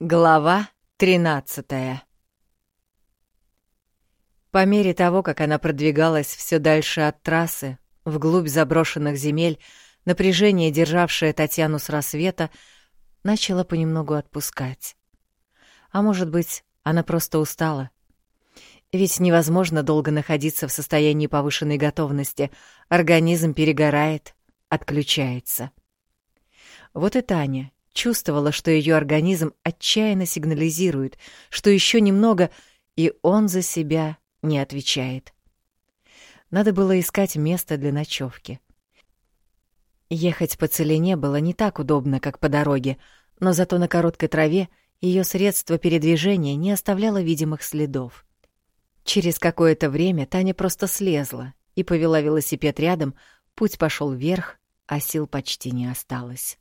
Глава 13 По мере того, как она продвигалась все дальше от трассы, вглубь заброшенных земель, напряжение, державшее Татьяну с рассвета, начало понемногу отпускать. А может быть, она просто устала. Ведь невозможно долго находиться в состоянии повышенной готовности. Организм перегорает, отключается. Вот и Таня чувствовала, что ее организм отчаянно сигнализирует, что еще немного, и он за себя не отвечает. Надо было искать место для ночевки. Ехать по целине было не так удобно, как по дороге, но зато на короткой траве ее средство передвижения не оставляло видимых следов. Через какое-то время Таня просто слезла и повела велосипед рядом, путь пошел вверх, а сил почти не осталось.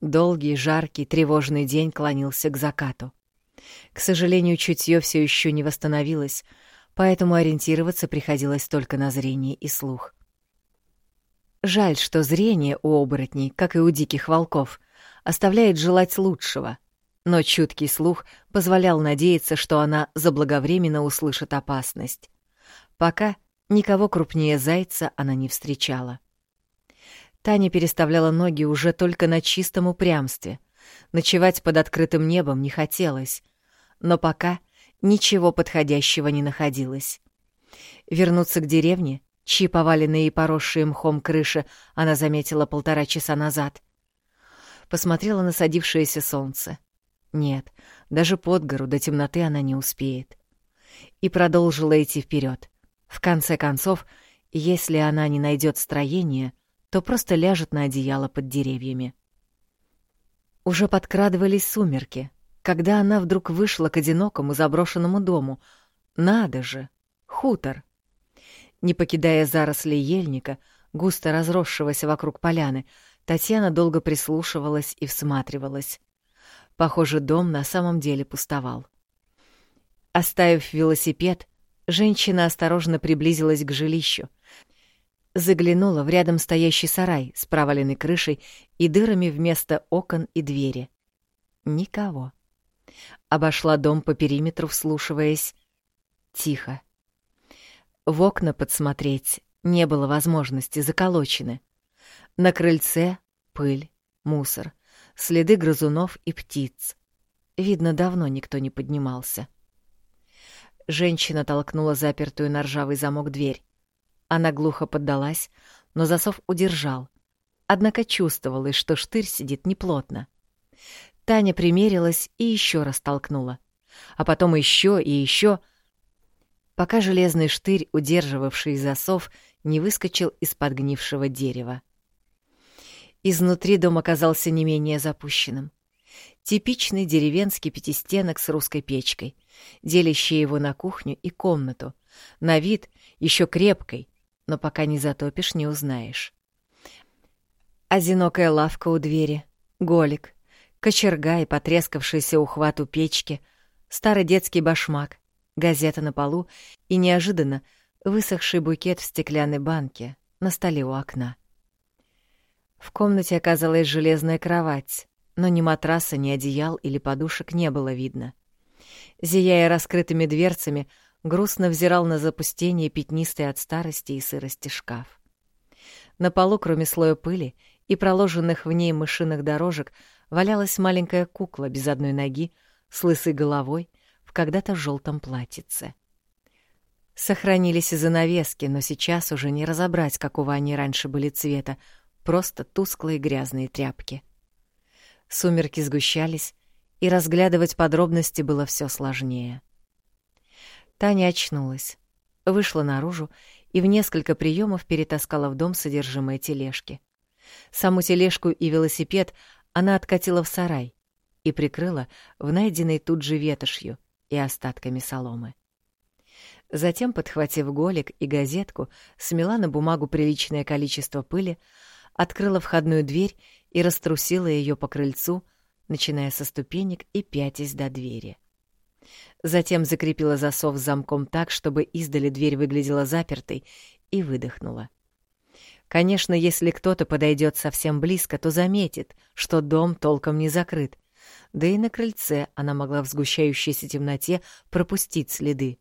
Долгий, жаркий, тревожный день клонился к закату. К сожалению, чутье все еще не восстановилось, поэтому ориентироваться приходилось только на зрение и слух. Жаль, что зрение у оборотней, как и у диких волков, оставляет желать лучшего, но чуткий слух позволял надеяться, что она заблаговременно услышит опасность. Пока никого крупнее зайца она не встречала. Таня переставляла ноги уже только на чистом упрямстве. Ночевать под открытым небом не хотелось, но пока ничего подходящего не находилось. Вернуться к деревне, чьи поваленные и поросшие мхом крыши она заметила полтора часа назад. Посмотрела на садившееся солнце. Нет, даже под гору до темноты она не успеет. И продолжила идти вперед. В конце концов, если она не найдет строение — то просто ляжет на одеяло под деревьями. Уже подкрадывались сумерки, когда она вдруг вышла к одинокому заброшенному дому. Надо же! Хутор! Не покидая заросли ельника, густо разросшегося вокруг поляны, Татьяна долго прислушивалась и всматривалась. Похоже, дом на самом деле пустовал. Оставив велосипед, женщина осторожно приблизилась к жилищу — Заглянула в рядом стоящий сарай с проваленной крышей и дырами вместо окон и двери. Никого. Обошла дом по периметру, вслушиваясь. Тихо. В окна подсмотреть не было возможности, заколочены. На крыльце пыль, мусор, следы грызунов и птиц. Видно, давно никто не поднимался. Женщина толкнула запертую на ржавый замок дверь. Она глухо поддалась, но засов удержал. Однако чувствовалось, что штырь сидит неплотно. Таня примерилась и еще раз толкнула. А потом еще и еще, пока железный штырь, удерживавший засов, не выскочил из подгнившего дерева. Изнутри дом оказался не менее запущенным. Типичный деревенский пятистенок с русской печкой, делящий его на кухню и комнату, на вид еще крепкой, но пока не затопишь, не узнаешь. Одинокая лавка у двери, голик, кочерга и потрескавшийся ухват у печки, старый детский башмак, газета на полу и неожиданно высохший букет в стеклянной банке на столе у окна. В комнате оказалась железная кровать, но ни матраса, ни одеял или подушек не было видно. Зияя раскрытыми дверцами, грустно взирал на запустение пятнистый от старости и сырости шкаф. На полу, кроме слоя пыли и проложенных в ней мышиных дорожек, валялась маленькая кукла без одной ноги, с лысой головой, в когда-то желтом платьице. Сохранились и занавески, но сейчас уже не разобрать, какого они раньше были цвета, просто тусклые грязные тряпки. Сумерки сгущались, и разглядывать подробности было все сложнее. — Таня очнулась, вышла наружу и в несколько приемов перетаскала в дом содержимое тележки. Саму тележку и велосипед она откатила в сарай и прикрыла в найденной тут же ветошью и остатками соломы. Затем, подхватив голик и газетку, смела на бумагу приличное количество пыли, открыла входную дверь и раструсила ее по крыльцу, начиная со ступенек и пятясь до двери. Затем закрепила засов замком так, чтобы издали дверь выглядела запертой, и выдохнула. Конечно, если кто-то подойдет совсем близко, то заметит, что дом толком не закрыт. Да и на крыльце она могла в сгущающейся темноте пропустить следы.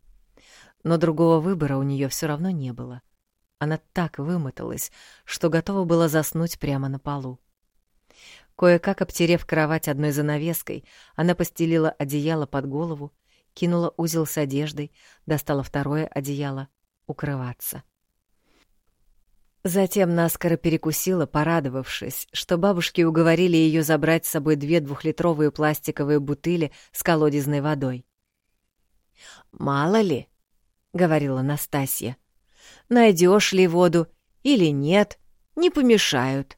Но другого выбора у нее все равно не было. Она так вымоталась, что готова была заснуть прямо на полу. Кое-как обтерев кровать одной занавеской, она постелила одеяло под голову, кинула узел с одеждой, достала второе одеяло — укрываться. Затем наскоро перекусила, порадовавшись, что бабушки уговорили ее забрать с собой две двухлитровые пластиковые бутыли с колодезной водой. «Мало ли», — говорила Настасья, — «найдешь ли воду или нет, не помешают».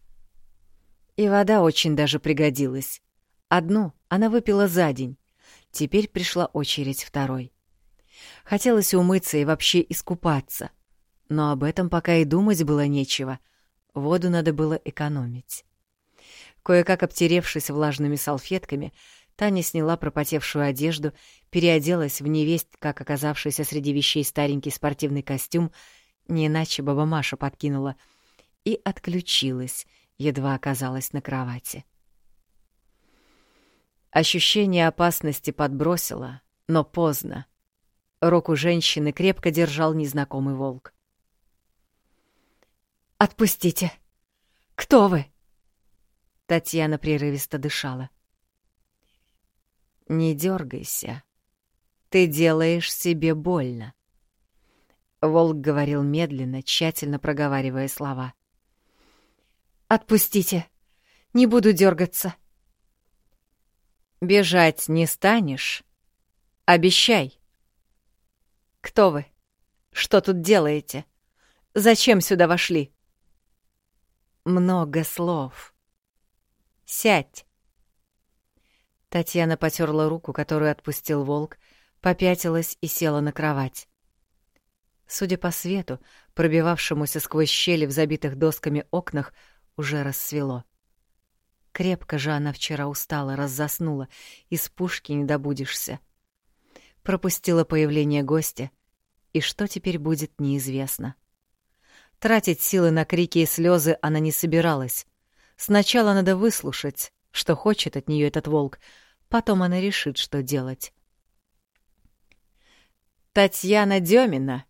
И вода очень даже пригодилась. Одну она выпила за день. Теперь пришла очередь второй. Хотелось умыться и вообще искупаться. Но об этом пока и думать было нечего. Воду надо было экономить. Кое-как обтеревшись влажными салфетками, Таня сняла пропотевшую одежду, переоделась в невесть, как оказавшийся среди вещей старенький спортивный костюм, не иначе баба Маша подкинула, и отключилась, едва оказалась на кровати. Ощущение опасности подбросило, но поздно. Руку женщины крепко держал незнакомый волк. «Отпустите! Кто вы?» Татьяна прерывисто дышала. «Не дергайся. Ты делаешь себе больно». Волк говорил медленно, тщательно проговаривая слова. Отпустите. Не буду дергаться. Бежать не станешь? Обещай. Кто вы? Что тут делаете? Зачем сюда вошли? Много слов. Сядь. Татьяна потерла руку, которую отпустил волк, попятилась и села на кровать. Судя по свету, пробивавшемуся сквозь щели в забитых досками окнах, уже рассвело. Крепко же она вчера устала, раз заснула, из пушки не добудешься. Пропустила появление гостя, и что теперь будет, неизвестно. Тратить силы на крики и слезы она не собиралась. Сначала надо выслушать, что хочет от нее этот волк, потом она решит, что делать. «Татьяна Демина!»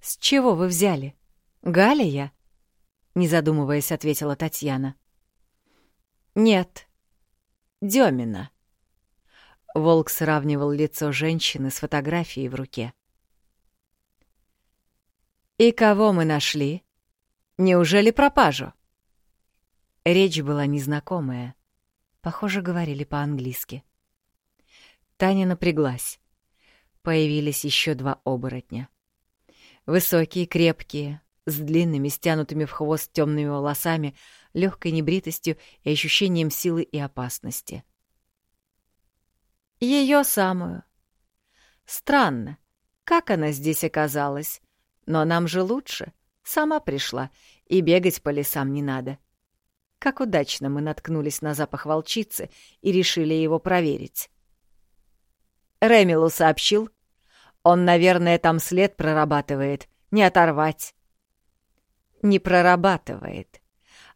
«С чего вы взяли? Галя я?» Не задумываясь, ответила Татьяна. Нет. Демина. Волк сравнивал лицо женщины с фотографией в руке. И кого мы нашли? Неужели пропажу? Речь была незнакомая. Похоже, говорили по-английски. Таня напряглась. Появились еще два оборотня. Высокие, крепкие, с длинными, стянутыми в хвост темными волосами, легкой небритостью и ощущением силы и опасности. Ее самую. Странно, как она здесь оказалась. Но нам же лучше. Сама пришла, и бегать по лесам не надо. Как удачно мы наткнулись на запах волчицы и решили его проверить. Ремилу сообщил. Он, наверное, там след прорабатывает. Не оторвать не прорабатывает.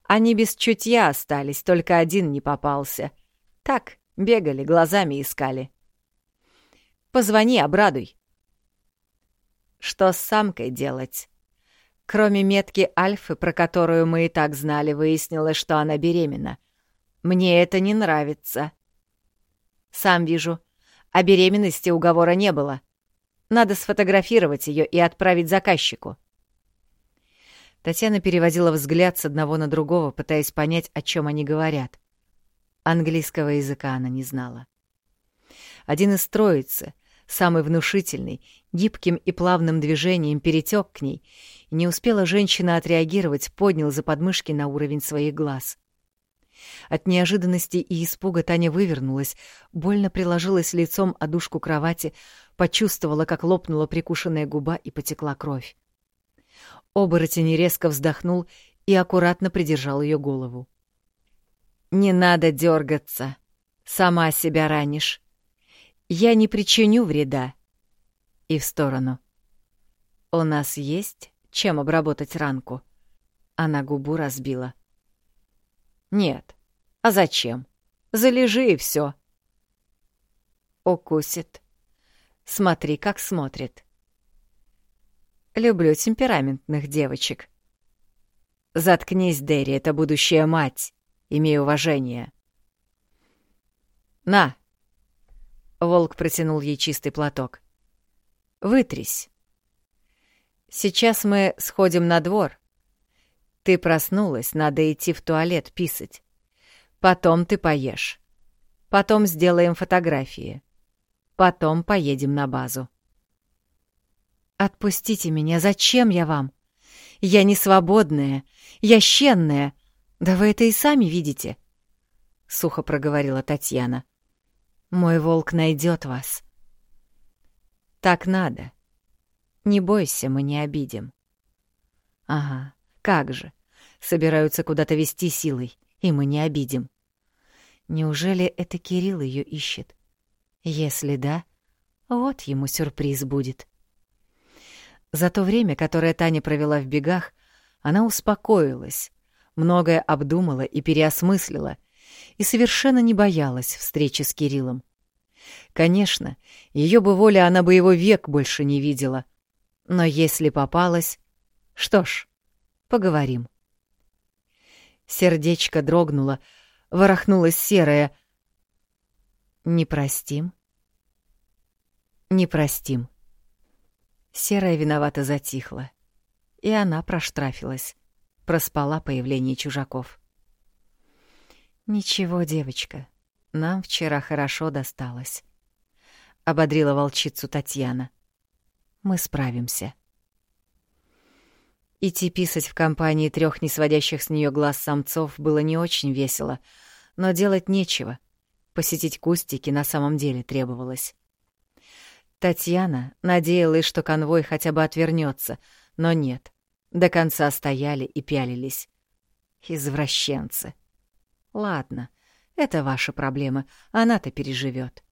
Они без чутья остались, только один не попался. Так, бегали, глазами искали. Позвони, обрадуй. Что с самкой делать? Кроме метки Альфы, про которую мы и так знали, выяснилось, что она беременна. Мне это не нравится. Сам вижу. О беременности уговора не было. Надо сфотографировать ее и отправить заказчику. Татьяна переводила взгляд с одного на другого, пытаясь понять, о чем они говорят. Английского языка она не знала. Один из троицы, самый внушительный, гибким и плавным движением перетек к ней, и не успела женщина отреагировать, поднял за подмышки на уровень своих глаз. От неожиданности и испуга Таня вывернулась, больно приложилась лицом о дужку кровати, почувствовала, как лопнула прикушенная губа и потекла кровь. Оборотень резко вздохнул и аккуратно придержал ее голову. «Не надо дергаться. Сама себя ранишь. Я не причиню вреда». И в сторону. «У нас есть чем обработать ранку?» Она губу разбила. «Нет. А зачем? Залежи и все. Укусит. Смотри, как смотрит. Люблю темпераментных девочек. Заткнись, Дерри, это будущая мать. Имей уважение. На. Волк протянул ей чистый платок. Вытрись. Сейчас мы сходим на двор. Ты проснулась, надо идти в туалет писать. Потом ты поешь. Потом сделаем фотографии. Потом поедем на базу. Отпустите меня, зачем я вам? Я не свободная, я щенная. Да вы это и сами видите, — сухо проговорила Татьяна. Мой волк найдет вас. Так надо. Не бойся, мы не обидим. Ага, как же. Собираются куда-то вести силой, и мы не обидим. Неужели это Кирилл ее ищет? Если да, вот ему сюрприз будет. За то время, которое Таня провела в бегах, она успокоилась, многое обдумала и переосмыслила, и совершенно не боялась встречи с Кириллом. Конечно, ее бы воля она бы его век больше не видела. Но если попалась... Что ж, поговорим. Сердечко дрогнуло, ворохнулось серое. Не простим? Не простим. Серая виновато затихла. И она проштрафилась. Проспала появление чужаков. «Ничего, девочка, нам вчера хорошо досталось», — ободрила волчицу Татьяна. «Мы справимся». Идти писать в компании трех несводящих с нее глаз самцов было не очень весело, но делать нечего. Посетить кустики на самом деле требовалось. Татьяна надеялась, что конвой хотя бы отвернется, но нет. До конца стояли и пялились. Извращенцы. Ладно, это ваши проблемы, она-то переживет.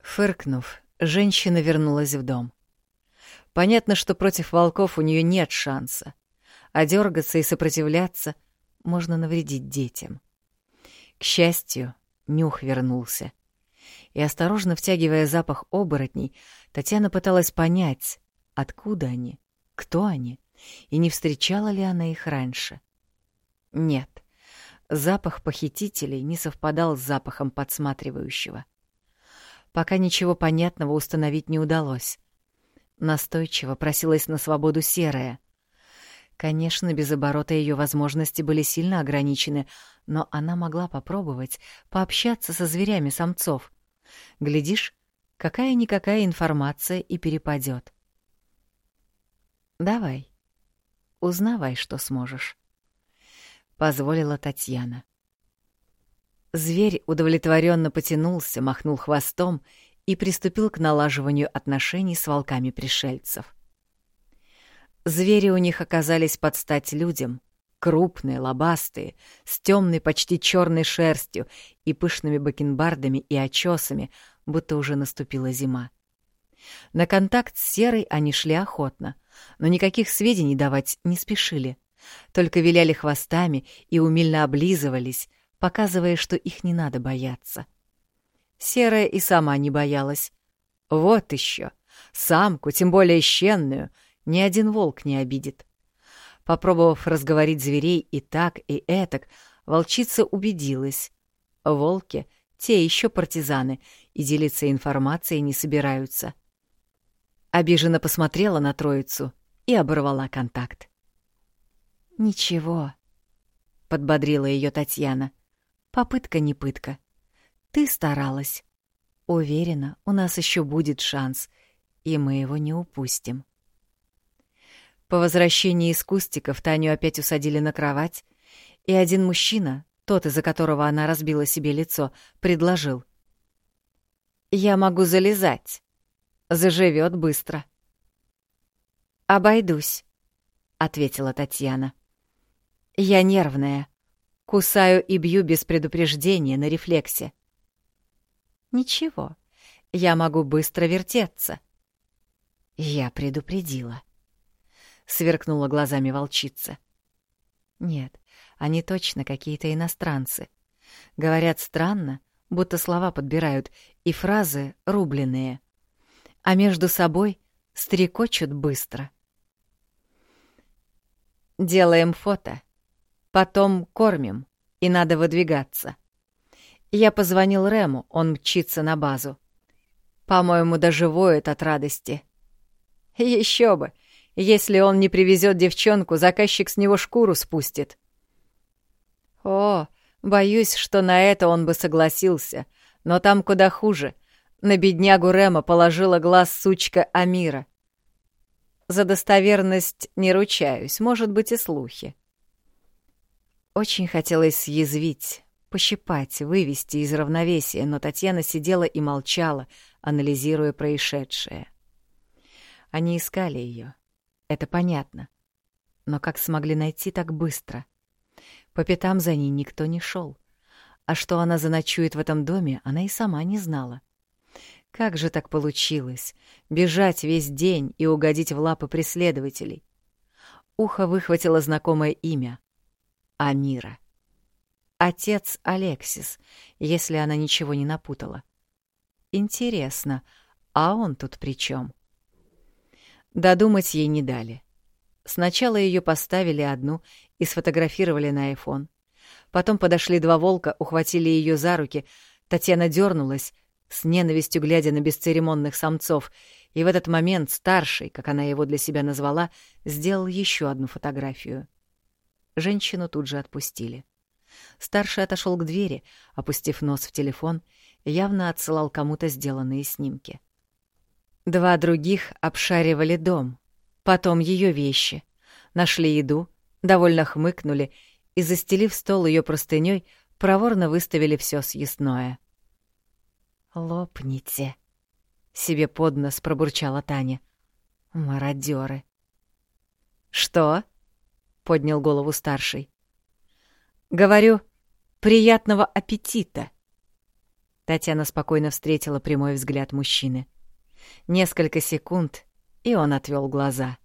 Фыркнув, женщина вернулась в дом. Понятно, что против волков у нее нет шанса, а дергаться и сопротивляться можно навредить детям. К счастью, нюх вернулся. И осторожно втягивая запах оборотней, Татьяна пыталась понять, откуда они, кто они, и не встречала ли она их раньше. Нет, запах похитителей не совпадал с запахом подсматривающего. Пока ничего понятного установить не удалось. Настойчиво просилась на свободу серая. Конечно, без оборота ее возможности были сильно ограничены, но она могла попробовать пообщаться со зверями самцов. Глядишь, какая-никакая информация и перепадет. «Давай, узнавай, что сможешь», — позволила Татьяна. Зверь удовлетворенно потянулся, махнул хвостом и приступил к налаживанию отношений с волками пришельцев. Звери у них оказались под стать людям, крупные, лобастые, с темной, почти черной шерстью и пышными бакенбардами и очесами, будто уже наступила зима. На контакт с серой они шли охотно, но никаких сведений давать не спешили, только виляли хвостами и умильно облизывались, показывая, что их не надо бояться. — Серая и сама не боялась. Вот еще. Самку, тем более щенную, ни один волк не обидит. Попробовав разговорить зверей и так, и этак, волчица убедилась. Волки — те еще партизаны, и делиться информацией не собираются. Обиженно посмотрела на троицу и оборвала контакт. «Ничего», — подбодрила ее Татьяна. «Попытка не пытка». Ты старалась. Уверена, у нас еще будет шанс, и мы его не упустим. По возвращении из кустиков Таню опять усадили на кровать, и один мужчина, тот, из-за которого она разбила себе лицо, предложил. «Я могу залезать. Заживет быстро». «Обойдусь», — ответила Татьяна. «Я нервная. Кусаю и бью без предупреждения на рефлексе. Ничего, я могу быстро вертеться. Я предупредила. Сверкнула глазами волчица. Нет, они точно какие-то иностранцы. Говорят странно, будто слова подбирают, и фразы рубленые. А между собой стрекочут быстро. Делаем фото. Потом кормим, и надо выдвигаться. Я позвонил Рему, он мчится на базу. По-моему, даже воет от радости. Еще бы! Если он не привезет девчонку, заказчик с него шкуру спустит. О, боюсь, что на это он бы согласился, но там куда хуже. На беднягу Рема положила глаз сучка Амира. За достоверность не ручаюсь, может быть и слухи. Очень хотелось съязвить, пощипать, вывести из равновесия, но Татьяна сидела и молчала, анализируя происшедшее. Они искали ее. Это понятно. Но как смогли найти так быстро? По пятам за ней никто не шел. А что она заночует в этом доме, она и сама не знала. Как же так получилось? Бежать весь день и угодить в лапы преследователей. Ухо выхватило знакомое имя — Амира. Отец Алексис, если она ничего не напутала. Интересно, а он тут при чем? Додумать ей не дали. Сначала ее поставили одну и сфотографировали на айфон. Потом подошли два волка, ухватили ее за руки. Татьяна дернулась, с ненавистью глядя на бесцеремонных самцов, и в этот момент старший, как она его для себя назвала, сделал еще одну фотографию. Женщину тут же отпустили. Старший отошел к двери, опустив нос в телефон, явно отсылал кому-то сделанные снимки. Два других обшаривали дом, потом ее вещи, нашли еду, довольно хмыкнули и, застелив стол ее простыней, проворно выставили все съестное. «Лопните!» — себе под нос пробурчала Таня. «Мародеры!» «Что?» — поднял голову старший. Говорю, приятного аппетита. Татьяна спокойно встретила прямой взгляд мужчины. Несколько секунд, и он отвел глаза.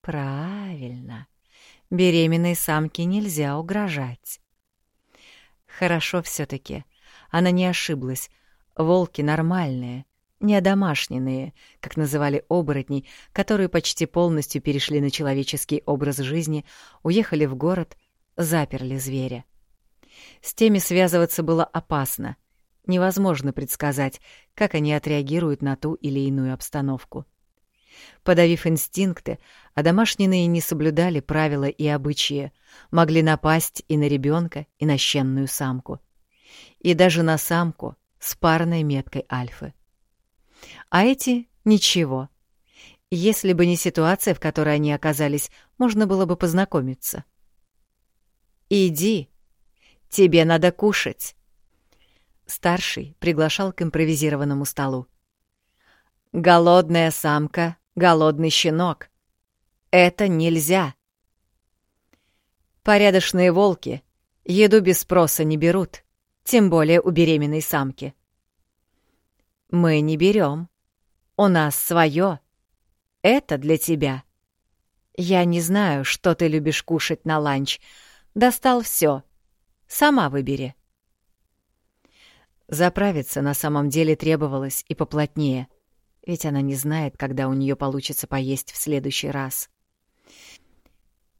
Правильно. Беременной самке нельзя угрожать. Хорошо все таки Она не ошиблась. Волки нормальные, не домашние, как называли оборотней, которые почти полностью перешли на человеческий образ жизни, уехали в город — заперли зверя. С теми связываться было опасно. Невозможно предсказать, как они отреагируют на ту или иную обстановку. Подавив инстинкты, а домашние не соблюдали правила и обычаи, могли напасть и на ребенка, и на щенную самку. И даже на самку с парной меткой альфы. А эти — ничего. Если бы не ситуация, в которой они оказались, можно было бы познакомиться. «Иди, тебе надо кушать». Старший приглашал к импровизированному столу. «Голодная самка, голодный щенок. Это нельзя». Порядочные волки еду без спроса не берут, тем более у беременной самки. Мы не берем. У нас свое. Это для тебя. Я не знаю, что ты любишь кушать на ланч, Достал все. Сама выбери. Заправиться на самом деле требовалось и поплотнее, ведь она не знает, когда у нее получится поесть в следующий раз.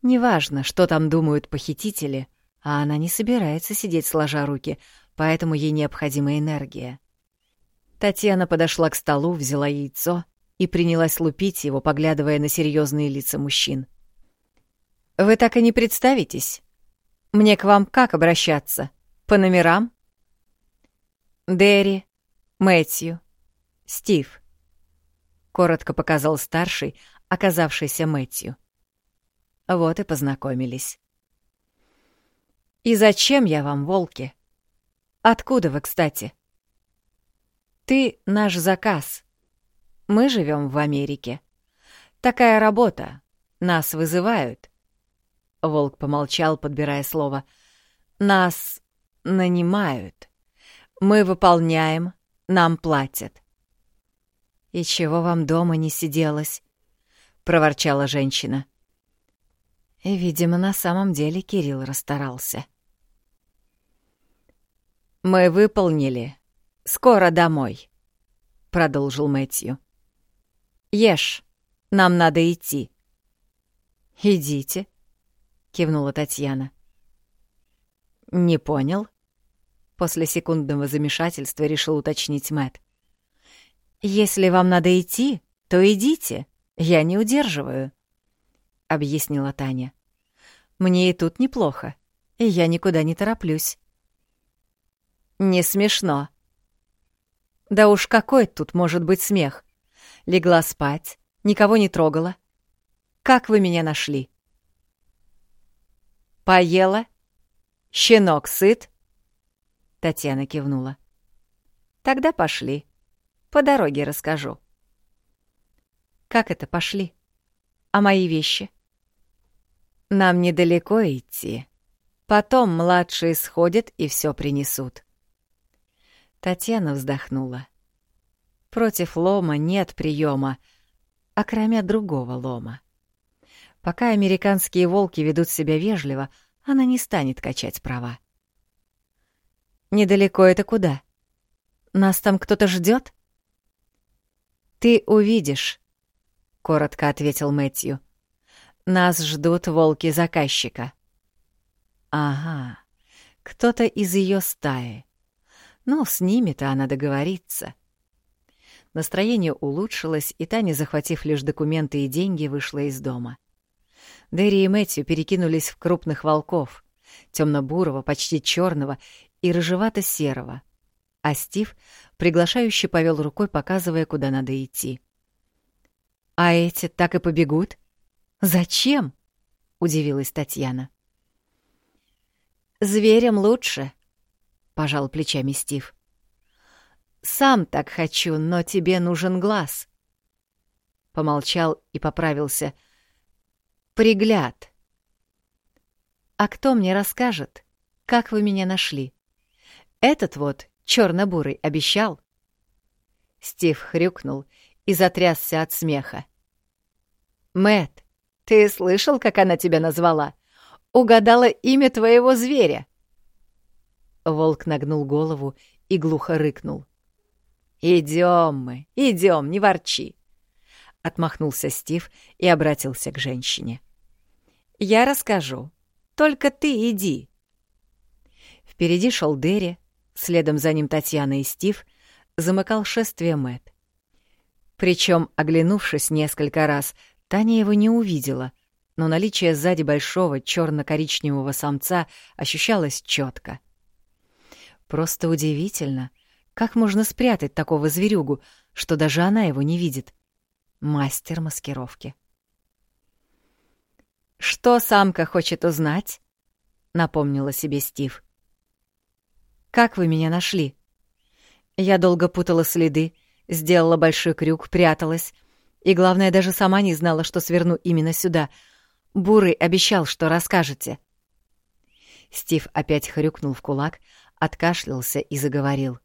Неважно, что там думают похитители, а она не собирается сидеть сложа руки, поэтому ей необходима энергия. Татьяна подошла к столу, взяла яйцо и принялась лупить его, поглядывая на серьезные лица мужчин. «Вы так и не представитесь?» Мне к вам как обращаться? По номерам? Дерри, Мэтью, Стив. Коротко показал старший, оказавшийся Мэтью. Вот и познакомились. И зачем я вам, волки? Откуда вы, кстати? Ты наш заказ. Мы живем в Америке. Такая работа. Нас вызывают. Волк помолчал, подбирая слово. «Нас нанимают. Мы выполняем, нам платят». «И чего вам дома не сиделось?» — проворчала женщина. Видимо, на самом деле Кирилл расстарался. Мы выполнили. Скоро домой, продолжил Мэтью. Ешь, нам надо идти. Идите, кивнула Татьяна. Не понял. После секундного замешательства решил уточнить Мэт. Если вам надо идти, то идите. Я не удерживаю, объяснила Таня. Мне и тут неплохо, и я никуда не тороплюсь. Не смешно. Да уж какой тут может быть смех? Легла спать, никого не трогала. Как вы меня нашли? Поела? Щенок сыт? Татьяна кивнула. Тогда пошли. По дороге расскажу. Как это пошли? А мои вещи? Нам недалеко идти. Потом младшие сходят и все принесут. Татьяна вздохнула. Против лома нет приема, кроме другого лома. Пока американские волки ведут себя вежливо, она не станет качать права. «Недалеко это куда? Нас там кто-то ждет? «Ты увидишь», — коротко ответил Мэтью. «Нас ждут волки заказчика». «Ага, кто-то из ее стаи. Ну, с ними-то она договорится. Настроение улучшилось, и Таня, захватив лишь документы и деньги, вышла из дома. Дерри и Мэтью перекинулись в крупных волков, темно-бурого, почти черного и рыжевато-серого, а Стив приглашающе повел рукой, показывая, куда надо идти. «А эти так и побегут? Зачем?» — удивилась Татьяна. «Зверям лучше», — пожал плечами Стив. «Сам так хочу, но тебе нужен глаз». Помолчал и поправился. «Пригляд». «А кто мне расскажет, как вы меня нашли? Этот вот, черно-бурый, обещал?» Стив хрюкнул и затрясся от смеха. Мэт, ты слышал, как она тебя назвала? Угадала имя твоего зверя. Волк нагнул голову и глухо рыкнул. «Идем мы, идем, не ворчи!» Отмахнулся Стив и обратился к женщине. «Я расскажу, только ты иди!» Впереди шел Дерри, следом за ним Татьяна и Стив, замыкал шествие Мэт. Причем, оглянувшись несколько раз, Таня его не увидела, но наличие сзади большого черно-коричневого самца ощущалось четко. Просто удивительно, как можно спрятать такого зверюгу, что даже она его не видит. Мастер маскировки. «Что самка хочет узнать?» — напомнила себе Стив. «Как вы меня нашли?» Я долго путала следы, сделала большой крюк, пряталась. И главное, даже сама не знала, что сверну именно сюда. Бурый обещал, что расскажете. Стив опять хрюкнул в кулак, откашлялся и заговорил.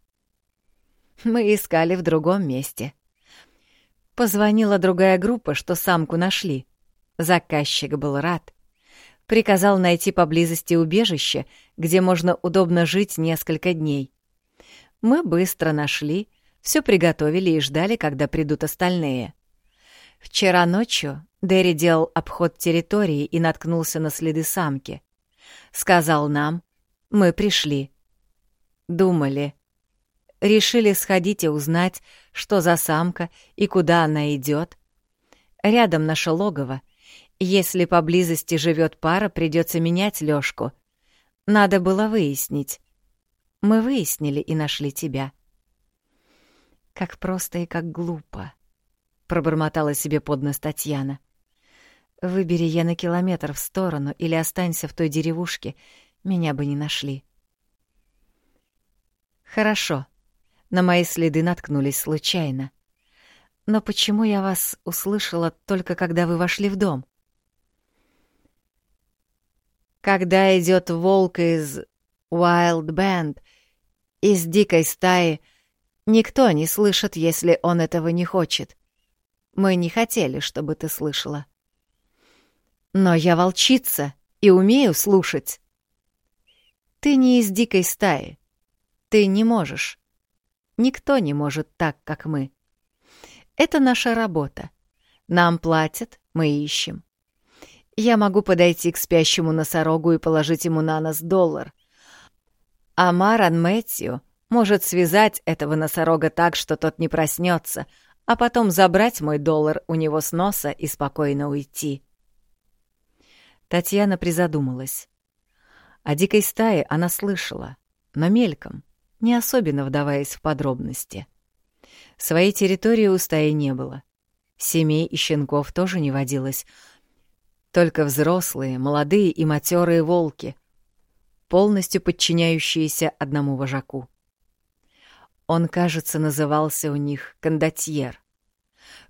«Мы искали в другом месте. Позвонила другая группа, что самку нашли. Заказчик был рад. Приказал найти поблизости убежище, где можно удобно жить несколько дней. Мы быстро нашли, все приготовили и ждали, когда придут остальные. Вчера ночью Дерри делал обход территории и наткнулся на следы самки. Сказал нам, мы пришли. Думали. Решили сходить и узнать, что за самка и куда она идет. Рядом наше логово. Если поблизости живет пара, придется менять Лёшку. Надо было выяснить. Мы выяснили и нашли тебя. Как просто и как глупо, пробормотала себе под нос Татьяна. Выбери я на километр в сторону или останься в той деревушке, меня бы не нашли. Хорошо. На мои следы наткнулись случайно. Но почему я вас услышала только когда вы вошли в дом? Когда идет волк из Wild Band, из дикой стаи, никто не слышит, если он этого не хочет. Мы не хотели, чтобы ты слышала. Но я волчица и умею слушать. Ты не из дикой стаи. Ты не можешь. Никто не может так, как мы. Это наша работа. Нам платят, мы ищем. Я могу подойти к спящему носорогу и положить ему на нос доллар. А Маран Мэтью может связать этого носорога так, что тот не проснется, а потом забрать мой доллар у него с носа и спокойно уйти. Татьяна призадумалась. О дикой стае она слышала, но мельком, не особенно вдаваясь в подробности. Своей территории у стаи не было. Семей и щенков тоже не водилось. Только взрослые, молодые и матерые волки, полностью подчиняющиеся одному вожаку. Он, кажется, назывался у них кондотьер.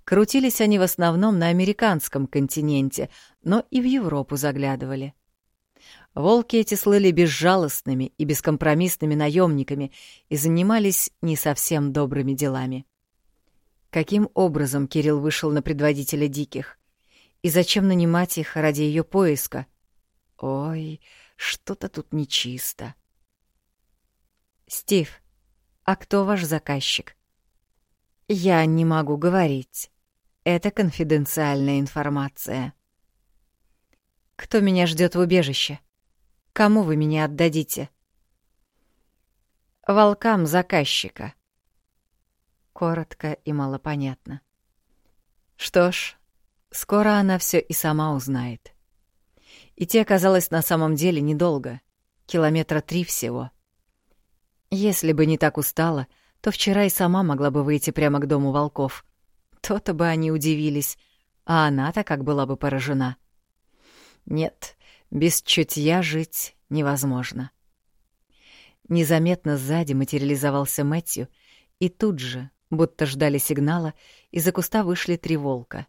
Крутились они в основном на американском континенте, но и в Европу заглядывали. Волки эти слыли безжалостными и бескомпромиссными наемниками и занимались не совсем добрыми делами. Каким образом Кирилл вышел на предводителя диких? И зачем нанимать их ради ее поиска? Ой, что-то тут нечисто. «Стив, а кто ваш заказчик?» «Я не могу говорить. Это конфиденциальная информация». «Кто меня ждет в убежище? Кому вы меня отдадите?» «Волкам заказчика», коротко и малопонятно. Что ж, скоро она все и сама узнает. Идти оказалось на самом деле недолго, километра три всего. Если бы не так устала, то вчера и сама могла бы выйти прямо к дому волков. То-то бы они удивились, а она-то как была бы поражена. Нет, без чутья жить невозможно. Незаметно сзади материализовался Мэтью, и тут же, будто ждали сигнала, из-за куста вышли три волка.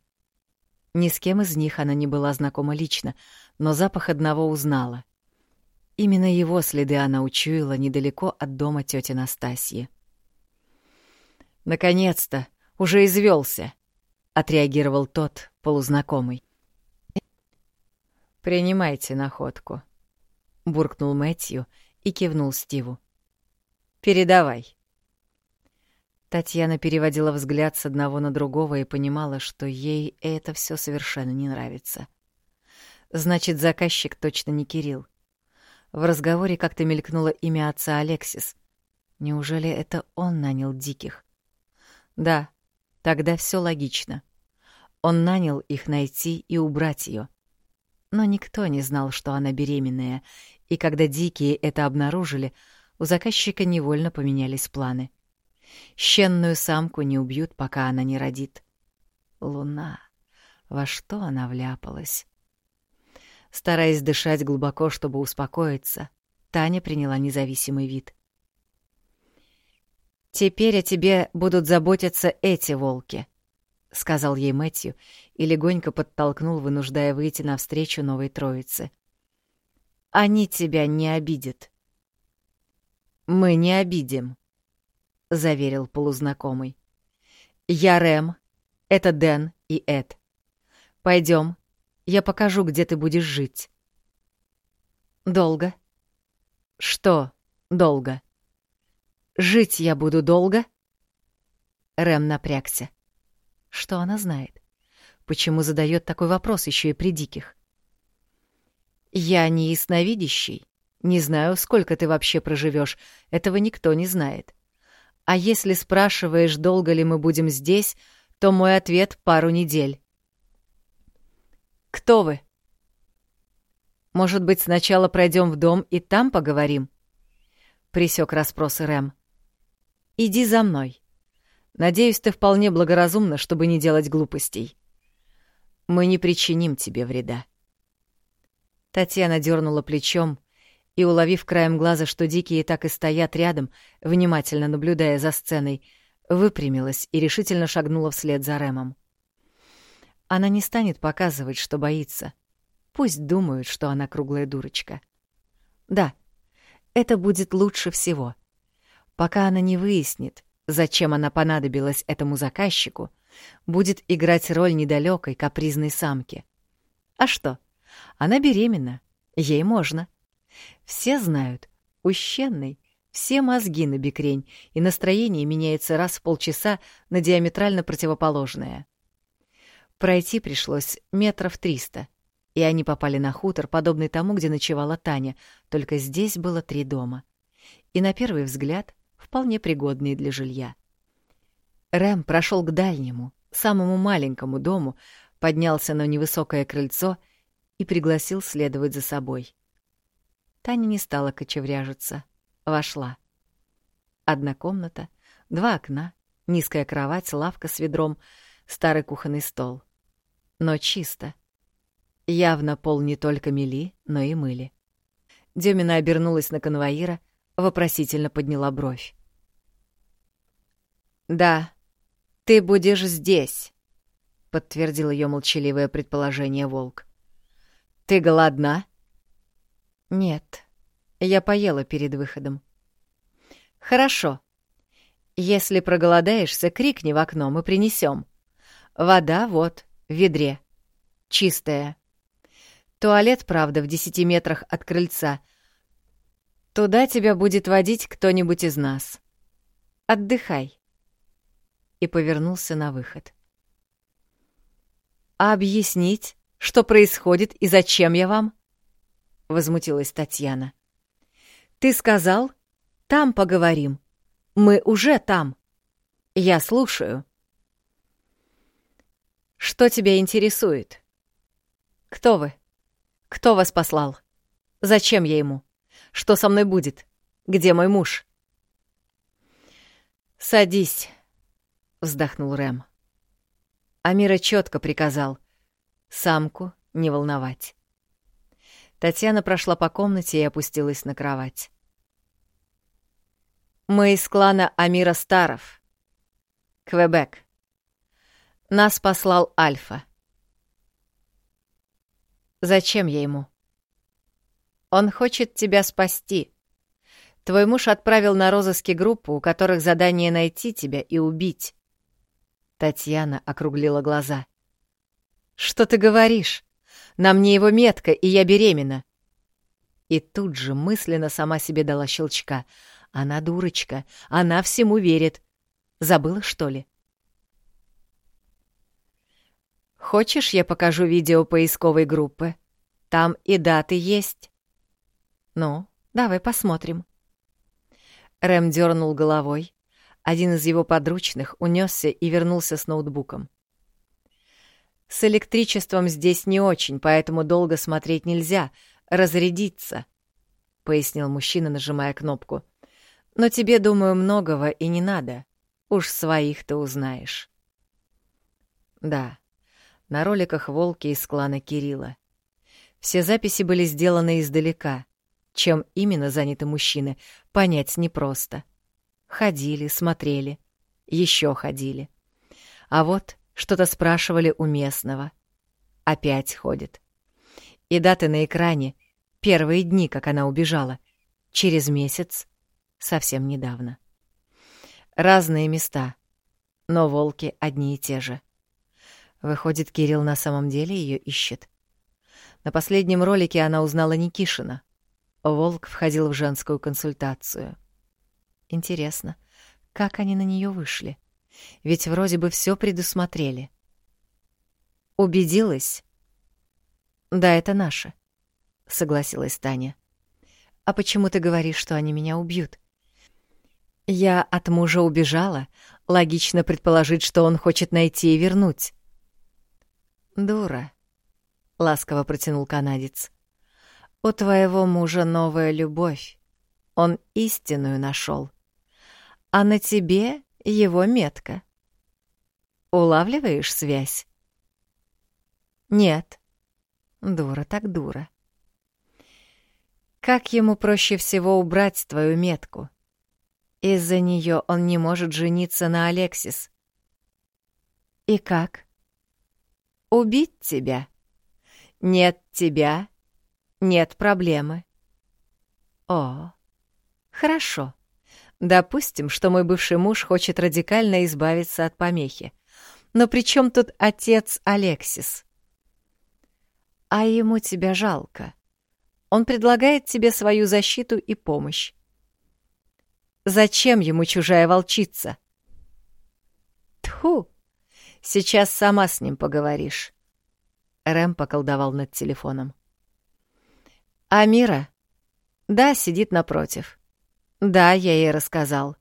Ни с кем из них она не была знакома лично, но запах одного узнала. Именно его следы она учуяла недалеко от дома тети Настасьи. «Наконец-то! Уже извелся!» — отреагировал тот, полузнакомый. «Принимайте находку», — буркнул Мэтью и кивнул Стиву. «Передавай». Татьяна переводила взгляд с одного на другого и понимала, что ей это все совершенно не нравится. Значит, заказчик точно не Кирилл. В разговоре как-то мелькнуло имя отца Алексис. Неужели это он нанял диких? Да, тогда все логично. Он нанял их найти и убрать ее. Но никто не знал, что она беременная, и когда дикие это обнаружили, у заказчика невольно поменялись планы — Щенную самку не убьют, пока она не родит. Луна. Во что она вляпалась? Стараясь дышать глубоко, чтобы успокоиться, Таня приняла независимый вид. «Теперь о тебе будут заботиться эти волки», — сказал ей Мэтью и легонько подтолкнул, вынуждая выйти навстречу новой троице. «Они тебя не обидят». «Мы не обидим», — заверил полузнакомый. «Я Рэм, это Дэн и Эд. Пойдем, я покажу, где ты будешь жить». «Долго?» «Что долго?» «Жить я буду долго?» Рэм напрягся. Что она знает? Почему задает такой вопрос еще и при диких? «Я не ясновидящий. Не знаю, сколько ты вообще проживешь. Этого никто не знает. А если спрашиваешь, долго ли мы будем здесь, то мой ответ — пару недель. «Кто вы?» «Может быть, сначала пройдем в дом и там поговорим?» — присек расспросы Рэм. «Иди за мной. Надеюсь, ты вполне благоразумна, чтобы не делать глупостей. Мы не причиним тебе вреда». Татьяна дернула плечом, и, уловив краем глаза, что дикие так и стоят рядом, внимательно наблюдая за сценой, выпрямилась и решительно шагнула вслед за Рэмом. Она не станет показывать, что боится. Пусть думают, что она круглая дурочка. Да, это будет лучше всего. Пока она не выяснит, зачем она понадобилась этому заказчику, будет играть роль недалекой капризной самки. А что? Она беременна. Ей можно. — все знают, у Щенной Все мозги на бикрень, и настроение меняется раз в полчаса на диаметрально противоположное. Пройти пришлось метров триста, и они попали на хутор, подобный тому, где ночевала Таня, только здесь было три дома. И на первый взгляд вполне пригодные для жилья. Рэм прошел к дальнему, самому маленькому дому, поднялся на невысокое крыльцо и пригласил следовать за собой. Таня не стала кочевряжиться, вошла. Одна комната, два окна, низкая кровать, лавка с ведром, старый кухонный стол. Но чисто. Явно пол не только мели, но и мыли. Демина обернулась на конвоира, вопросительно подняла бровь. «Да, ты будешь здесь», — подтвердил ее молчаливое предположение волк. «Ты голодна?» «Нет, я поела перед выходом». «Хорошо. Если проголодаешься, крикни в окно, мы принесем. Вода вот, в ведре. Чистая. Туалет, правда, в десяти метрах от крыльца. Туда тебя будет водить кто-нибудь из нас. Отдыхай». И повернулся на выход. «А объяснить, что происходит и зачем я вам?» — возмутилась Татьяна. «Ты сказал, там поговорим. Мы уже там. Я слушаю». «Что тебя интересует? Кто вы? Кто вас послал? Зачем я ему? Что со мной будет? Где мой муж?» «Садись», — вздохнул Рэм. Амира четко приказал самку не волновать. Татьяна прошла по комнате и опустилась на кровать. «Мы из клана Амира Старов. Квебек. Нас послал Альфа. Зачем я ему? Он хочет тебя спасти. Твой муж отправил на розыски группу, у которых задание найти тебя и убить. Татьяна округлила глаза. «Что ты говоришь? На мне его метка, и я беременна». И тут же мысленно сама себе дала щелчка. Она дурочка, она всему верит. Забыла, что ли? «Хочешь, я покажу видео поисковой группы? Там и даты есть». «Ну, давай посмотрим». Рэм дернул головой, один из его подручных унесся и вернулся с ноутбуком. «С электричеством здесь не очень, поэтому долго смотреть нельзя. Разрядиться», — пояснил мужчина, нажимая кнопку. «Но тебе, думаю, многого и не надо. Уж своих ты узнаешь». Да, на роликах волки из клана Кирилла. Все записи были сделаны издалека. Чем именно заняты мужчины, понять непросто. Ходили, смотрели, еще ходили. А вот что-то спрашивали у местного. Опять ходит. И даты на экране — первые дни, как она убежала. Через месяц — совсем недавно. Разные места, но волки одни и те же. Выходит, Кирилл на самом деле ее ищет. На последнем ролике она узнала Никишина. Волк входил в женскую консультацию — Интересно, как они на нее вышли? Ведь вроде бы все предусмотрели. Убедилась? Да, это наше, согласилась Таня. А почему ты говоришь, что они меня убьют? Я от мужа убежала, логично предположить, что он хочет найти и вернуть. Дура, ласково протянул канадец. У твоего мужа новая любовь. Он истинную нашел а на тебе его метка. Улавливаешь связь? Нет. Дура так дура. Как ему проще всего убрать твою метку? Из-за нее он не может жениться на Алексис. И как? Убить тебя. Нет тебя, нет проблемы. О, хорошо. Допустим, что мой бывший муж хочет радикально избавиться от помехи. Но при чем тут отец Алексис? А ему тебя жалко. Он предлагает тебе свою защиту и помощь. Зачем ему чужая волчица? Тьфу! Сейчас сама с ним поговоришь. Рэм поколдовал над телефоном. Амира? Да, сидит напротив. Да, я ей рассказал.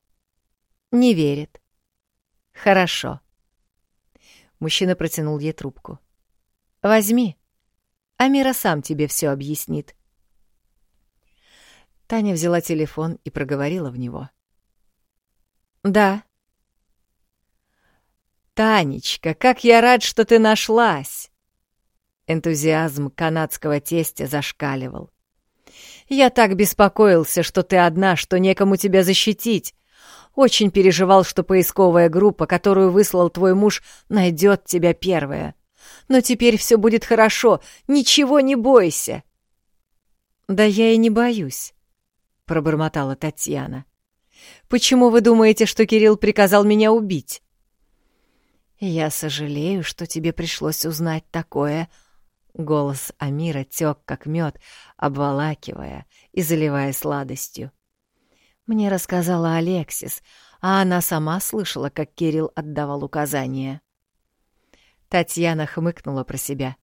Не верит. Хорошо. Мужчина протянул ей трубку. Возьми. Амира сам тебе все объяснит. Таня взяла телефон и проговорила в него. «Да». «Танечка, как я рад, что ты нашлась!» Энтузиазм канадского тестя зашкаливал. «Я так беспокоился, что ты одна, что некому тебя защитить. Очень переживал, что поисковая группа, которую выслал твой муж, найдет тебя первая. Но теперь все будет хорошо, ничего не бойся». «Да я и не боюсь», — пробормотала Татьяна. «Почему вы думаете, что Кирилл приказал меня убить?» «Я сожалею, что тебе пришлось узнать такое», Голос Амира тек, как мед, обволакивая и заливая сладостью. Мне рассказала Алексис, а она сама слышала, как Кирилл отдавал указания. Татьяна хмыкнула про себя.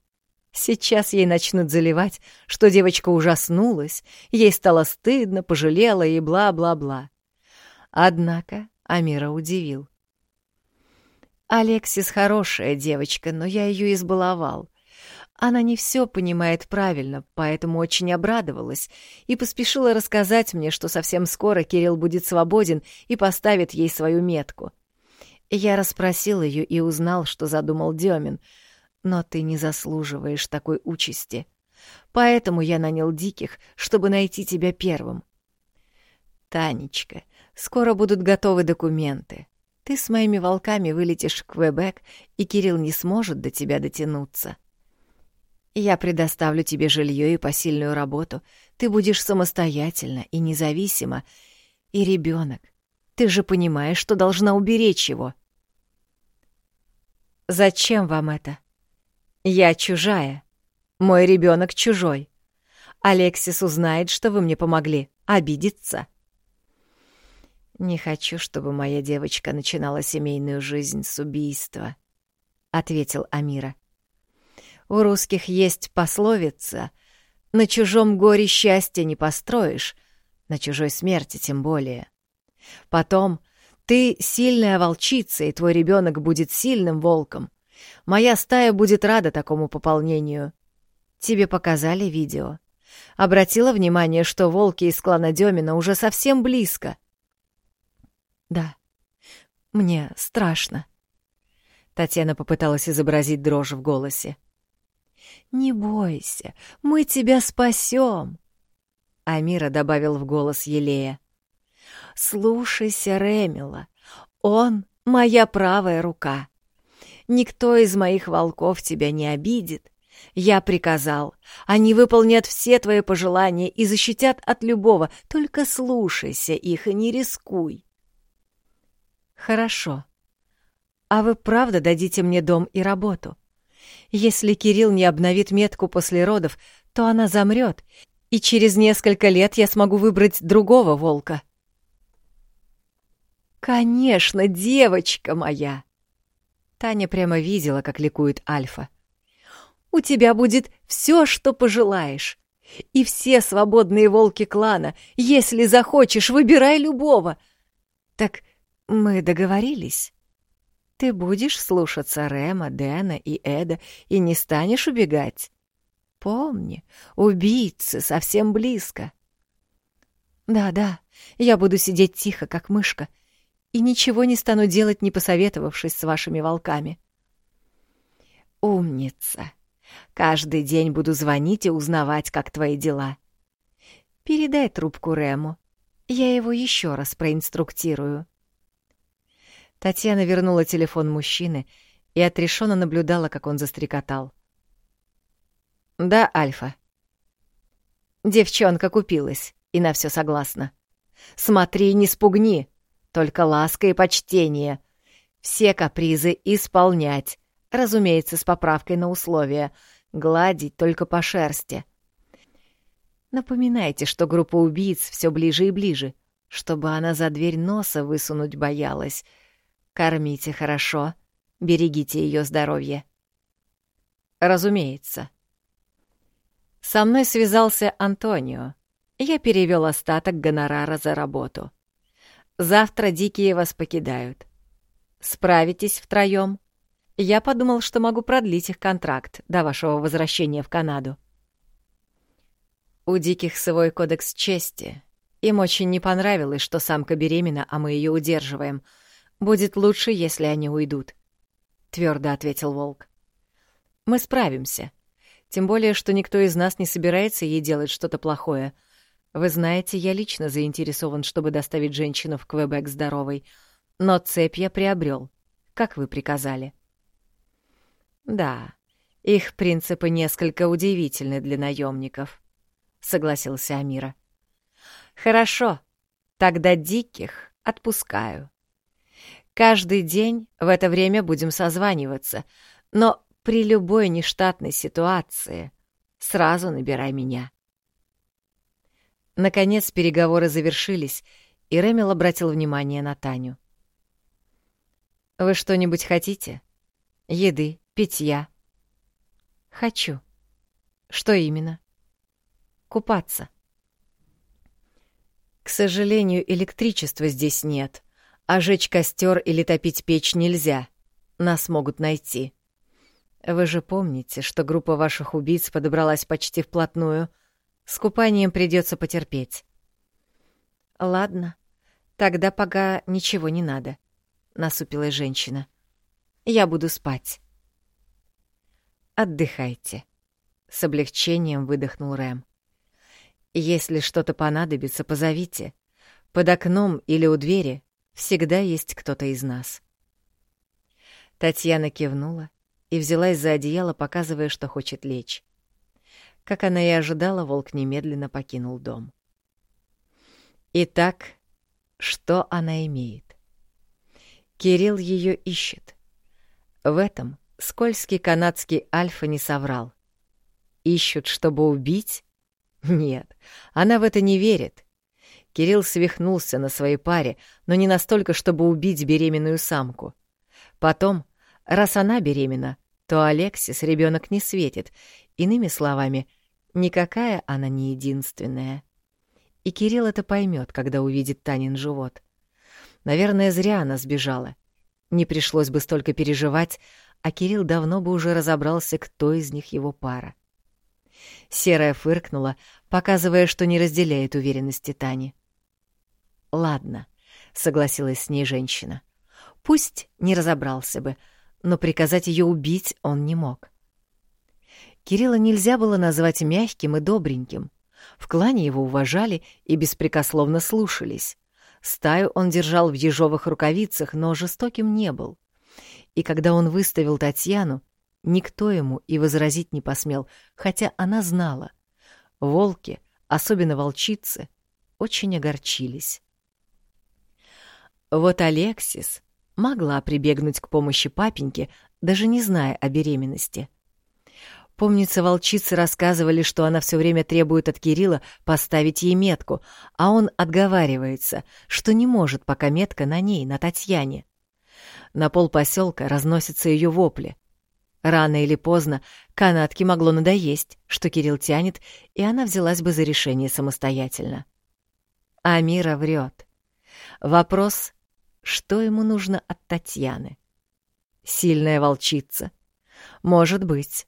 Сейчас ей начнут заливать, что девочка ужаснулась, ей стало стыдно, пожалела и бла-бла-бла. Однако Амира удивил. «Алексис хорошая девочка, но я ее избаловал. Она не все понимает правильно, поэтому очень обрадовалась и поспешила рассказать мне, что совсем скоро Кирилл будет свободен и поставит ей свою метку. Я расспросил ее и узнал, что задумал Демин, но ты не заслуживаешь такой участи. Поэтому я нанял диких, чтобы найти тебя первым. Танечка, скоро будут готовы документы. Ты с моими волками вылетишь в Квебек, и Кирилл не сможет до тебя дотянуться. Я предоставлю тебе жилье и посильную работу. Ты будешь самостоятельно и независимо. И ребенок. Ты же понимаешь, что должна уберечь его. Зачем вам это? Я чужая. Мой ребенок чужой. Алексис узнает, что вы мне помогли. Обидится. Не хочу, чтобы моя девочка начинала семейную жизнь с убийства, ответил Амира. У русских есть пословица «На чужом горе счастья не построишь, на чужой смерти тем более». Потом «Ты сильная волчица, и твой ребенок будет сильным волком. Моя стая будет рада такому пополнению». Тебе показали видео. Обратила внимание, что волки из клана Демина уже совсем близко. Да, мне страшно. Татьяна попыталась изобразить дрожь в голосе. «Не бойся, мы тебя спасем!» Амира добавил в голос Елея. «Слушайся Ремела, он — моя правая рука. Никто из моих волков тебя не обидит. Я приказал, они выполнят все твои пожелания и защитят от любого, только слушайся их и не рискуй». «Хорошо. А вы правда дадите мне дом и работу?» Если Кирилл не обновит метку после родов, то она замрет, и через несколько лет я смогу выбрать другого волка. «Конечно, девочка моя!» Таня прямо видела, как ликует Альфа. «У тебя будет все, что пожелаешь. И все свободные волки клана. Если захочешь, выбирай любого. Так мы договорились?» Ты будешь слушаться Рема, Дэна и Эда и не станешь убегать. Помни, убийцы совсем близко. Да-да, я буду сидеть тихо, как мышка, и ничего не стану делать, не посоветовавшись с вашими волками. Умница. Каждый день буду звонить и узнавать, как твои дела. Передай трубку Рему. Я его еще раз проинструктирую. Татьяна вернула телефон мужчины и отрешенно наблюдала, как он застрекотал. «Да, Альфа». Девчонка купилась и на все согласна. «Смотри, не спугни, только ласка и почтение. Все капризы исполнять, разумеется, с поправкой на условия, гладить только по шерсти». Напоминайте, что группа убийц все ближе и ближе. чтобы она за дверь носа высунуть боялась. Кормите хорошо, берегите ее здоровье. Разумеется. Со мной связался Антонио. Я перевел остаток гонорара за работу. Завтра дикие вас покидают. Справитесь втроем. Я подумал, что могу продлить их контракт до вашего возвращения в Канаду. У диких свой кодекс чести. Им очень не понравилось, что самка беременна, а мы ее удерживаем. Будет лучше, если они уйдут, твердо ответил волк. Мы справимся. Тем более, что никто из нас не собирается ей делать что-то плохое — вы знаете, я лично заинтересован, чтобы доставить женщину в Квебек здоровой, но цепь я приобрел, как вы приказали. Да, их принципы несколько удивительны для наемников, согласился Амира. Хорошо, тогда диких отпускаю. Каждый день в это время будем созваниваться, но при любой нештатной ситуации сразу набирай меня. Наконец переговоры завершились, и Ремел обратил внимание на Таню. «Вы что-нибудь хотите? Еды, питья?» «Хочу». «Что именно?» «Купаться». «К сожалению, электричества здесь нет, а жечь костер или топить печь нельзя. Нас могут найти. Вы же помните, что группа ваших убийц подобралась почти вплотную — с купанием придется потерпеть. Ладно, тогда пока ничего не надо, насупилась женщина. Я буду спать. Отдыхайте. С облегчением выдохнул Рэм. Если что-то понадобится, позовите. Под окном или у двери всегда есть кто-то из нас. Татьяна кивнула и взялась за одеяло, показывая, что хочет лечь. Как она и ожидала, волк немедленно покинул дом. Итак, что она имеет? Кирилл ее ищет. В этом скользкий канадский Альфа не соврал. Ищут, чтобы убить? Нет, она в это не верит. Кирилл свихнулся на своей паре, но не настолько, чтобы убить беременную самку. Потом, раз она беременна, то Алексис ребенок не светит. Иными словами, Никакая она не единственная. И Кирилл это поймет, когда увидит Танин живот. Наверное, зря она сбежала. Не пришлось бы столько переживать, а Кирилл давно бы уже разобрался, кто из них его пара. Серая фыркнула, показывая, что не разделяет уверенности Тани. «Ладно», — согласилась с ней женщина. «Пусть не разобрался бы, но приказать ее убить он не мог. Кирилла нельзя было назвать мягким и добреньким. В клане его уважали и беспрекословно слушались. Стаю он держал в ежовых рукавицах, но жестоким не был. И когда он выставил Татьяну, никто ему и возразить не посмел, хотя она знала. Волки, особенно волчицы, очень огорчились. Вот Алексис могла прибегнуть к помощи папеньки, даже не зная о беременности — Помнится, волчицы рассказывали, что она все время требует от Кирилла поставить ей метку, а он отговаривается, что не может, пока метка на ней, на Татьяне. На пол поселка разносятся ее вопли. Рано или поздно канатке могло надоесть, что Кирилл тянет, и она взялась бы за решение самостоятельно. А Мира врет. Вопрос, что ему нужно от Татьяны? Сильная волчица? Может быть.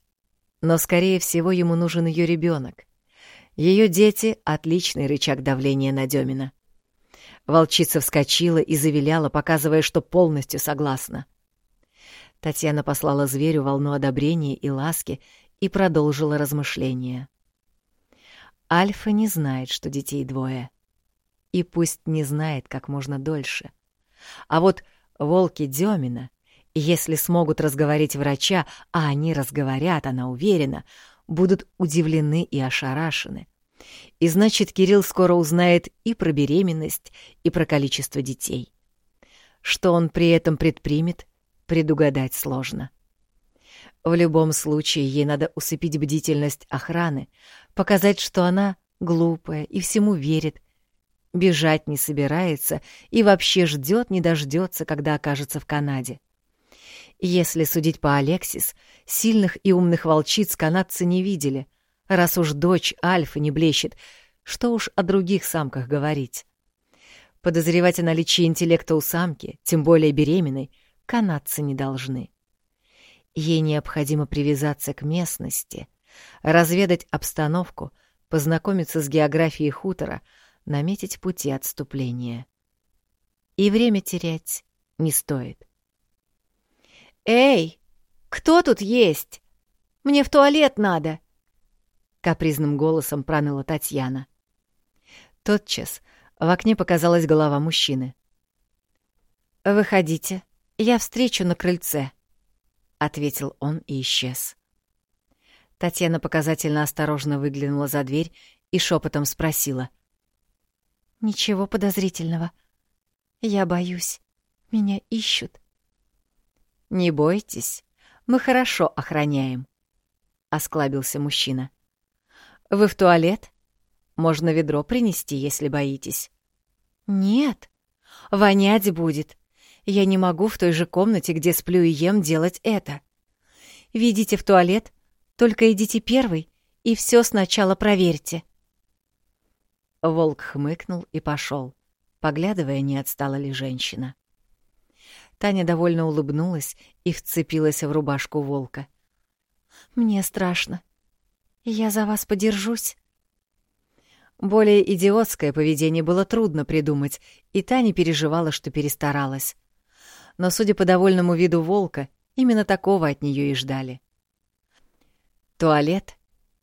Но, скорее всего, ему нужен ее ребенок. Ее дети — отличный рычаг давления на Демина. Волчица вскочила и завиляла, показывая, что полностью согласна. Татьяна послала зверю волну одобрения и ласки и продолжила размышления. Альфа не знает, что детей двое. И пусть не знает как можно дольше. А вот волки Демина если смогут разговорить врача, а они разговорят, она уверена, будут удивлены и ошарашены. И значит, Кирилл скоро узнает и про беременность, и про количество детей. Что он при этом предпримет, предугадать сложно. В любом случае, ей надо усыпить бдительность охраны, показать, что она глупая и всему верит, бежать не собирается и вообще ждет не дождется, когда окажется в Канаде. Если судить по Алексис, сильных и умных волчиц канадцы не видели. Раз уж дочь Альфы не блещет, что уж о других самках говорить. Подозревать о наличии интеллекта у самки, тем более беременной, канадцы не должны. Ей необходимо привязаться к местности, разведать обстановку, познакомиться с географией хутора, наметить пути отступления. И время терять не стоит. «Эй, кто тут есть? Мне в туалет надо!» Капризным голосом проныла Татьяна. Тотчас в окне показалась голова мужчины. «Выходите, я встречу на крыльце», — ответил он и исчез. Татьяна показательно осторожно выглянула за дверь и шепотом спросила. «Ничего подозрительного. Я боюсь. Меня ищут». «Не бойтесь, мы хорошо охраняем», — осклабился мужчина. «Вы в туалет? Можно ведро принести, если боитесь». «Нет, вонять будет. Я не могу в той же комнате, где сплю и ем, делать это. Видите в туалет? Только идите первый и все сначала проверьте». Волк хмыкнул и пошел, поглядывая, не отстала ли женщина. Таня довольно улыбнулась и вцепилась в рубашку волка. «Мне страшно. Я за вас подержусь». Более идиотское поведение было трудно придумать, и Таня переживала, что перестаралась. Но, судя по довольному виду волка, именно такого от нее и ждали. Туалет,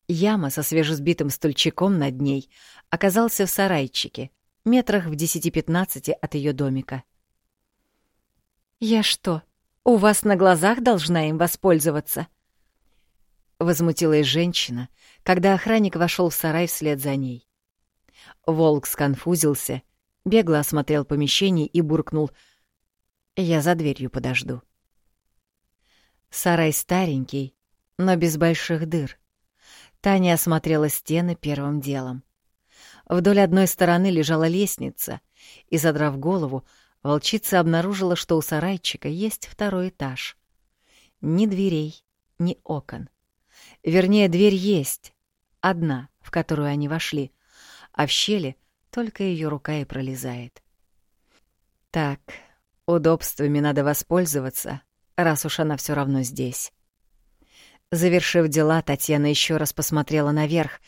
яма со свежесбитым стульчиком над ней, оказался в сарайчике, метрах в 10-15 от ее домика. «Я что, у вас на глазах должна им воспользоваться?» Возмутилась женщина, когда охранник вошел в сарай вслед за ней. Волк сконфузился, бегло осмотрел помещение и буркнул «Я за дверью подожду». Сарай старенький, но без больших дыр. Таня осмотрела стены первым делом. Вдоль одной стороны лежала лестница, и, задрав голову, волчица обнаружила, что у сарайчика есть второй этаж. Ни дверей, ни окон. Вернее, дверь есть, одна, в которую они вошли, а в щели только ее рука и пролезает. Так, удобствами надо воспользоваться, раз уж она все равно здесь. Завершив дела, Татьяна еще раз посмотрела наверх,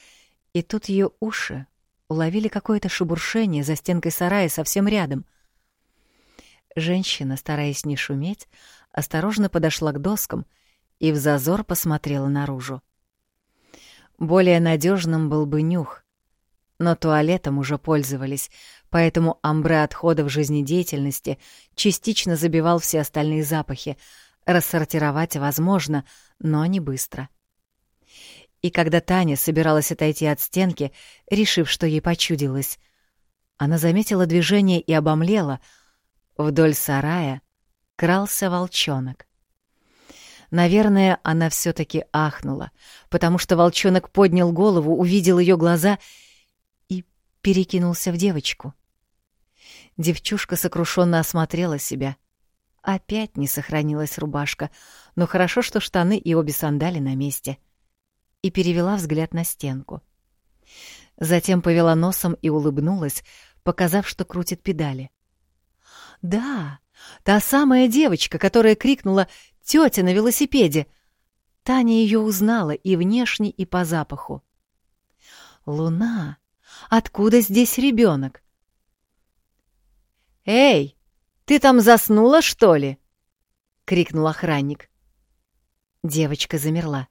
и тут ее уши уловили какое-то шебуршение за стенкой сарая совсем рядом — Женщина, стараясь не шуметь, осторожно подошла к доскам и в зазор посмотрела наружу. Более надежным был бы нюх, но туалетом уже пользовались, поэтому амбре отходов жизнедеятельности частично забивал все остальные запахи. Рассортировать возможно, но не быстро. И когда Таня собиралась отойти от стенки, решив, что ей почудилось, она заметила движение и обомлела — Вдоль сарая крался волчонок. Наверное, она все таки ахнула, потому что волчонок поднял голову, увидел ее глаза и перекинулся в девочку. Девчушка сокрушенно осмотрела себя. Опять не сохранилась рубашка, но хорошо, что штаны и обе сандали на месте. И перевела взгляд на стенку. Затем повела носом и улыбнулась, показав, что крутит педали. Да, та самая девочка, которая крикнула «Тетя на велосипеде!» Таня ее узнала и внешне, и по запаху. «Луна! Откуда здесь ребенок?» «Эй, ты там заснула, что ли?» — крикнул охранник. Девочка замерла.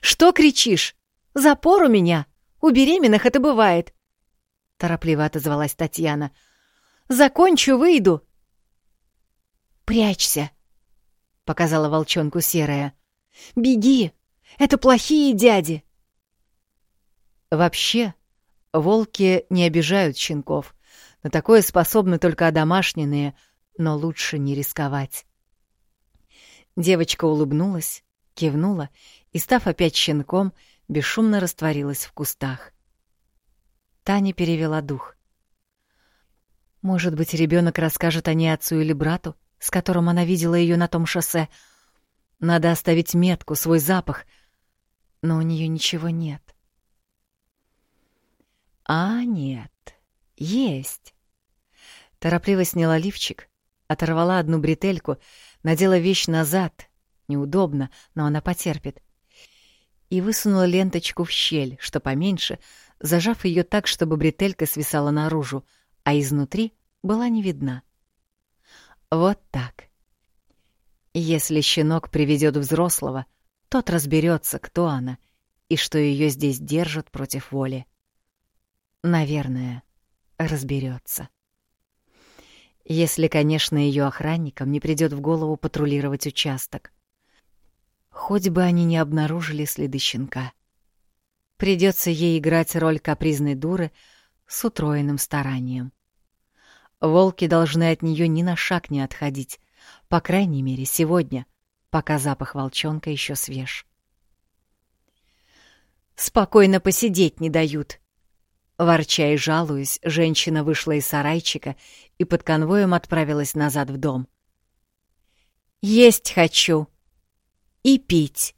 «Что кричишь? Запор у меня! У беременных это бывает!» Торопливо отозвалась Татьяна. Закончу, выйду. Прячься, показала волчонку серая. Беги, это плохие дяди. Вообще, волки не обижают щенков. На такое способны только одомашненные, но лучше не рисковать. Девочка улыбнулась, кивнула и, став опять щенком, бесшумно растворилась в кустах. Таня перевела дух. Может быть, ребенок расскажет о ней отцу или брату, с которым она видела ее на том шоссе. Надо оставить метку, свой запах. Но у нее ничего нет. А нет, есть. Торопливо сняла лифчик, оторвала одну бретельку, надела вещь назад. Неудобно, но она потерпит. И высунула ленточку в щель, что поменьше, зажав ее так, чтобы бретелька свисала наружу, а изнутри была не видна. Вот так. Если щенок приведет взрослого, тот разберется, кто она и что ее здесь держат против воли. Наверное, разберется. Если, конечно, ее охранникам не придет в голову патрулировать участок. Хоть бы они не обнаружили следы щенка. Придется ей играть роль капризной дуры с утроенным старанием. Волки должны от нее ни на шаг не отходить, по крайней мере, сегодня, пока запах волчонка еще свеж. «Спокойно посидеть не дают», Ворча и жалуясь, женщина вышла из сарайчика и под конвоем отправилась назад в дом. «Есть хочу. И пить».